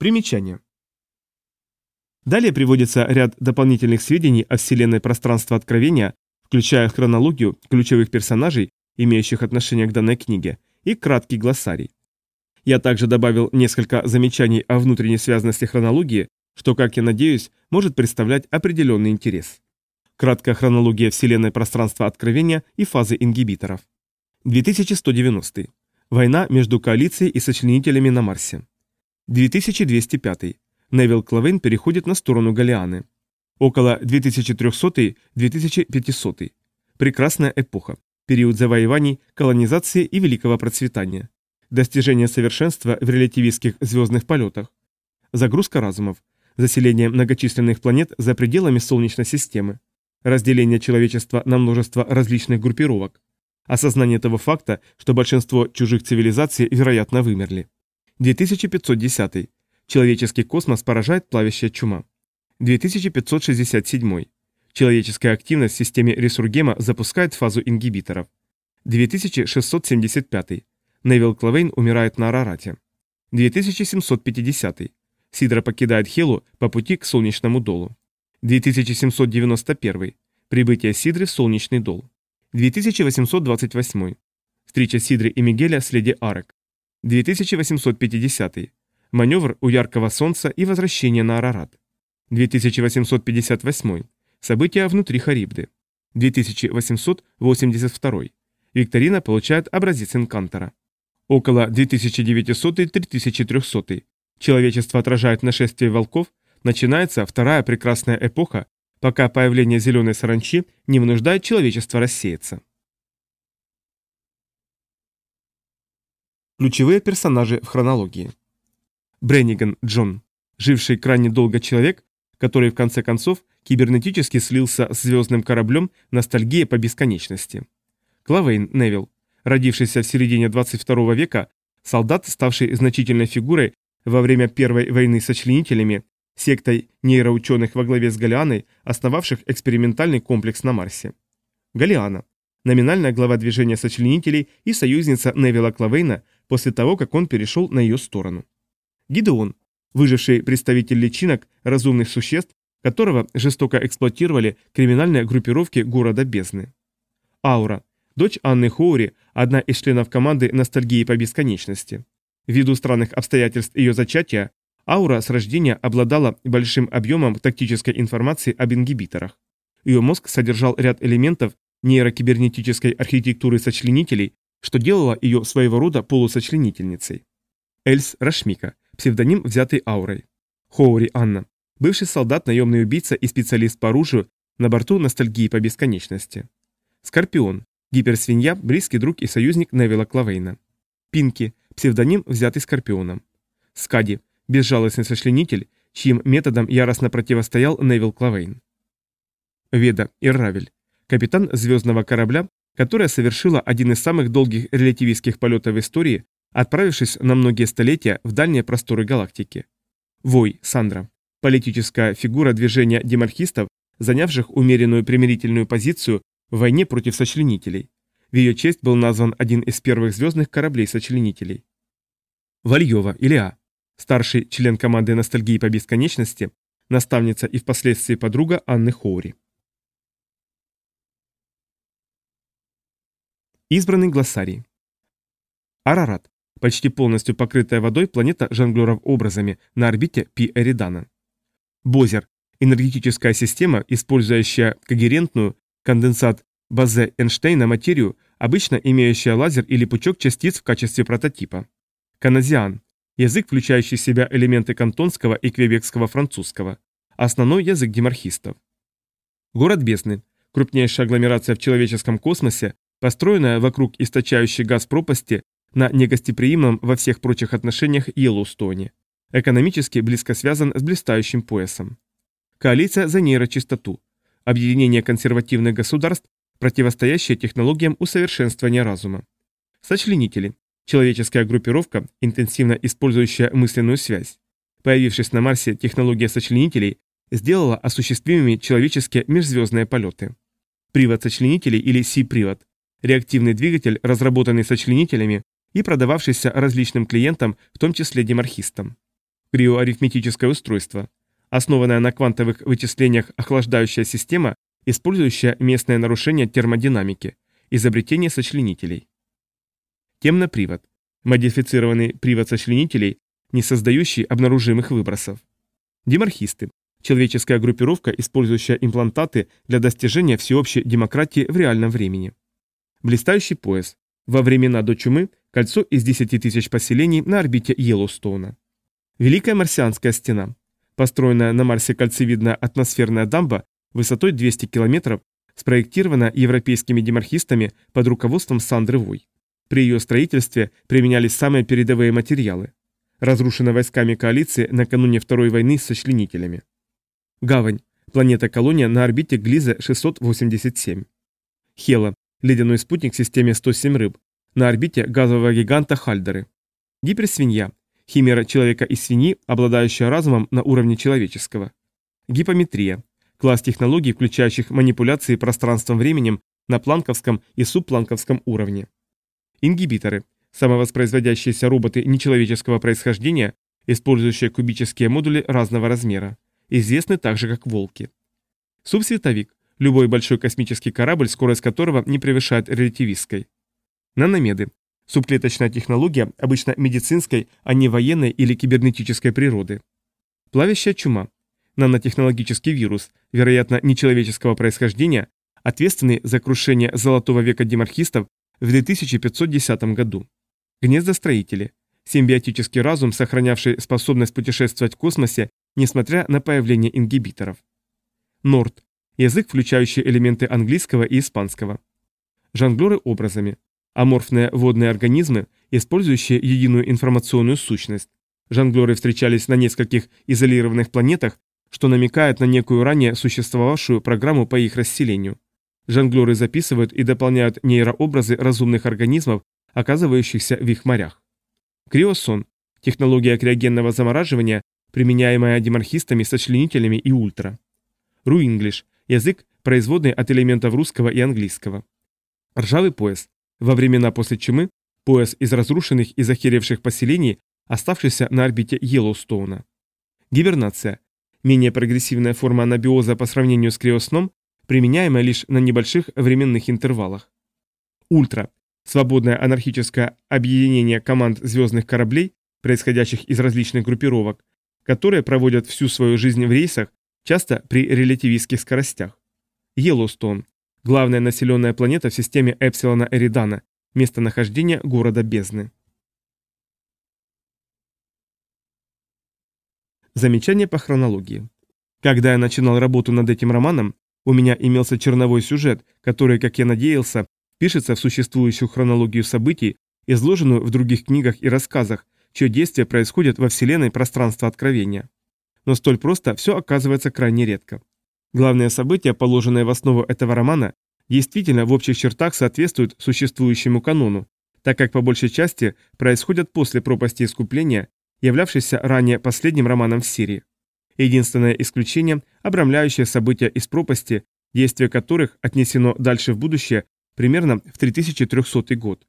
Примечание. Далее приводится ряд дополнительных сведений о вселенной пространства откровения, включая хронологию ключевых персонажей, имеющих отношение к данной книге, и краткий глоссарий. Я также добавил несколько замечаний о внутренней связанности хронологии, что, как я надеюсь, может представлять определенный интерес. Краткая хронология вселенной пространства откровения и фазы ингибиторов. 2190. Война между коалицией и сочленителями на Марсе. 2205. Невил Клавейн переходит на сторону Галианы. Около 2300-2500. Прекрасная эпоха. Период завоеваний, колонизации и великого процветания. Достижение совершенства в релятивистских звездных полетах. Загрузка разумов. Заселение многочисленных планет за пределами Солнечной системы. Разделение человечества на множество различных группировок. Осознание того факта, что большинство чужих цивилизаций, вероятно, вымерли. 2510. Человеческий космос поражает плавящая чума. 2567. Человеческая активность в системе Ресургема запускает фазу ингибиторов. 2675. Невил Клавейн умирает на Арарате. 2750. Сидра покидает Хелу по пути к Солнечному долу. 2791. Прибытие Сидры в Солнечный дол. 2828. Встреча Сидры и Мигеля с леди Арек. 2850. Маневр у яркого солнца и возвращение на Арарат. 2858. События внутри Харибды. 2882. Викторина получает образец инкантора. Около 2900-3300. Человечество отражает нашествие волков. Начинается вторая прекрасная эпоха, пока появление зеленой саранчи не вынуждает человечество рассеяться. Ключевые персонажи в хронологии. Бренниган Джон, живший крайне долго человек, который в конце концов кибернетически слился с звездным кораблем «Ностальгия по бесконечности». Клавейн Невилл, родившийся в середине 22 века, солдат, ставший значительной фигурой во время Первой войны со членителями, сектой нейроученых во главе с Галианой, основавших экспериментальный комплекс на Марсе. Галиана, номинальная глава движения сочленителей и союзница Невилла Клавейна после того, как он перешел на ее сторону. Гидеон, выживший представитель личинок, разумных существ, которого жестоко эксплуатировали криминальные группировки города Бездны. Аура, дочь Анны Хоури, одна из членов команды «Ностальгии по бесконечности». Ввиду странных обстоятельств ее зачатия, Аура с рождения обладала большим объемом тактической информации об ингибиторах. Ее мозг содержал ряд элементов нейрокибернетической архитектуры сочленителей, что делало ее своего рода полусочленительницей. Эльс Рашмика, псевдоним, взятый аурой. Хоури Анна, бывший солдат, наемный убийца и специалист по оружию на борту ностальгии по бесконечности. Скорпион, гиперсвинья, близкий друг и союзник Невилла Клавейна. Пинки, псевдоним, взятый Скорпионом. Скади, безжалостный сочленитель, чьим методом яростно противостоял Невилл Клавейн. Веда Ирравель, капитан звездного корабля, которая совершила один из самых долгих релятивистских полетов в истории, отправившись на многие столетия в дальние просторы галактики. Вой, Сандра. Политическая фигура движения демархистов, занявших умеренную примирительную позицию в войне против сочленителей. В ее честь был назван один из первых звездных кораблей-сочленителей. Вальева, Илиа. Старший член команды ностальгии по бесконечности, наставница и впоследствии подруга Анны Хоури. Избранный глоссарий. Арарат. Почти полностью покрытая водой планета жонглеров образами на орбите Пи Эридана. Бозер – энергетическая система, использующая когерентную конденсат Базе Эйнштейна материю, обычно имеющая лазер или пучок частиц в качестве прототипа. Каназиан – язык, включающий в себя элементы кантонского и квебекского французского. Основной язык демархистов. Город Бездны – крупнейшая агломерация в человеческом космосе, построенная вокруг источающей газ пропасти на негостеприимном во всех прочих отношениях Йеллоустоне. Экономически близко связан с блистающим поясом. Коалиция за нейрочистоту. Объединение консервативных государств, противостоящее технологиям усовершенствования разума. Сочленители. Человеческая группировка, интенсивно использующая мысленную связь. Появившись на Марсе, технология сочленителей сделала осуществимыми человеческие межзвездные полеты. Привод сочленителей или Си-привод. Реактивный двигатель, разработанный сочленителями, и продававшийся различным клиентам, в том числе демархистам. Криоарифметическое устройство. Основанная на квантовых вычислениях охлаждающая система, использующая местное нарушение термодинамики. Изобретение сочленителей. Темнопривод. Модифицированный привод сочленителей, не создающий обнаружимых выбросов. Демархисты. Человеческая группировка, использующая имплантаты для достижения всеобщей демократии в реальном времени. Блистающий пояс. Во времена до чумы кольцо из 10 тысяч поселений на орбите Йеллоустоуна. Великая марсианская стена. Построенная на Марсе кольцевидная атмосферная дамба высотой 200 километров, спроектирована европейскими демархистами под руководством Сандры Вой. При ее строительстве применялись самые передовые материалы. Разрушена войсками коалиции накануне Второй войны с сочленителями. Гавань. Планета-колония на орбите Глиза-687. Хела. Ледяной спутник в системе 107 рыб. На орбите газового гиганта Хальдеры. Гиперсвинья. Химера человека и свиньи, обладающая разумом на уровне человеческого. Гипометрия. Класс технологий, включающих манипуляции пространством-временем на планковском и субпланковском уровне. Ингибиторы. Самовоспроизводящиеся роботы нечеловеческого происхождения, использующие кубические модули разного размера. Известны также как волки. Субсветовик. Любой большой космический корабль, скорость которого не превышает релятивистской. Наномеды. Субклеточная технология, обычно медицинской, а не военной или кибернетической природы. Плавящая чума. Нанотехнологический вирус, вероятно, нечеловеческого происхождения, ответственный за крушение золотого века демархистов в 2510 году. Гнездостроители. Симбиотический разум, сохранявший способность путешествовать в космосе, несмотря на появление ингибиторов. Норд. Язык, включающий элементы английского и испанского. Жонглеры образами. Аморфные водные организмы, использующие единую информационную сущность. Жонглеры встречались на нескольких изолированных планетах, что намекает на некую ранее существовавшую программу по их расселению. Жонглеры записывают и дополняют нейрообразы разумных организмов, оказывающихся в их морях. Криосон – технология криогенного замораживания, применяемая демархистами, сочленителями и ультра. Руинглиш – язык, производный от элементов русского и английского. Ржавый пояс во времена после чумы пояс из разрушенных и захеревших поселений, оставшийся на орбите Йеллоустоуна. Гибернация. Менее прогрессивная форма анабиоза по сравнению с криосном, применяемая лишь на небольших временных интервалах. Ультра. Свободное анархическое объединение команд звездных кораблей, происходящих из различных группировок, которые проводят всю свою жизнь в рейсах, часто при релятивистских скоростях. Йеллоустон. Главная населенная планета в системе Эпсилона Эридана, местонахождение города Бездны. Замечание по хронологии. Когда я начинал работу над этим романом, у меня имелся черновой сюжет, который, как я надеялся, пишется в существующую хронологию событий, изложенную в других книгах и рассказах, чье действие происходит во вселенной пространства откровения. Но столь просто все оказывается крайне редко. Главные события, положенные в основу этого романа, действительно в общих чертах соответствуют существующему канону, так как по большей части происходят после пропасти искупления, являвшейся ранее последним романом в серии. Единственное исключение – обрамляющее события из пропасти, действие которых отнесено дальше в будущее примерно в 3300 год.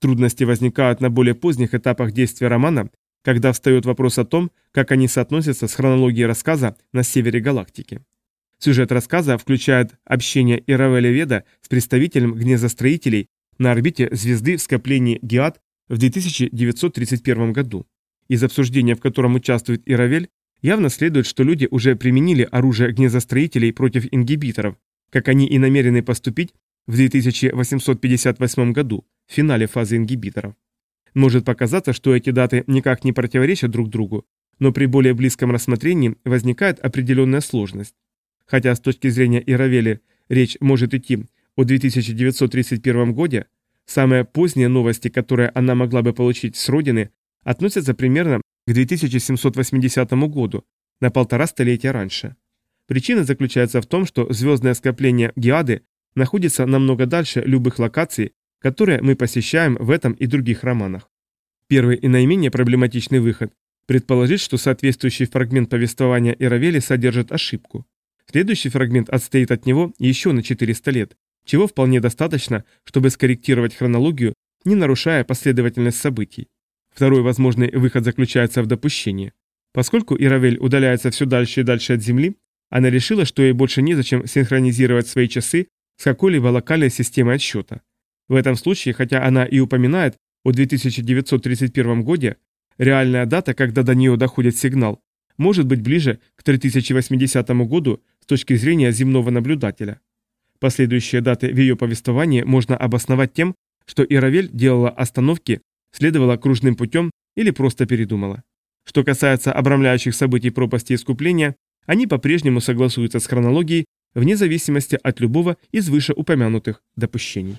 Трудности возникают на более поздних этапах действия романа, когда встает вопрос о том, как они соотносятся с хронологией рассказа на севере галактики. Сюжет рассказа включает общение Иравеля Веда с представителем гнездостроителей на орбите звезды в скоплении Геат в 2931 году. Из обсуждения, в котором участвует Иравель, явно следует, что люди уже применили оружие гнездостроителей против ингибиторов, как они и намерены поступить в 2858 году, в финале фазы ингибиторов. Может показаться, что эти даты никак не противоречат друг другу, но при более близком рассмотрении возникает определенная сложность. Хотя с точки зрения Иравели речь может идти о 2931 годе, самые поздние новости, которые она могла бы получить с родины, относятся примерно к 2780 году, на полтора столетия раньше. Причина заключается в том, что звездное скопление Геады находится намного дальше любых локаций, которые мы посещаем в этом и других романах. Первый и наименее проблематичный выход – предположить, что соответствующий фрагмент повествования Иравели содержит ошибку. Следующий фрагмент отстоит от него еще на 400 лет, чего вполне достаточно, чтобы скорректировать хронологию, не нарушая последовательность событий. Второй возможный выход заключается в допущении. Поскольку Иравель удаляется все дальше и дальше от Земли, она решила, что ей больше незачем синхронизировать свои часы с какой-либо локальной системой отсчета. В этом случае, хотя она и упоминает о 2931 годе, реальная дата, когда до нее доходит сигнал, может быть ближе к 3080 году с точки зрения земного наблюдателя. Последующие даты в ее повествовании можно обосновать тем, что Иравель делала остановки, следовала кружным путем или просто передумала. Что касается обрамляющих событий пропасти искупления, они по-прежнему согласуются с хронологией вне зависимости от любого из вышеупомянутых допущений.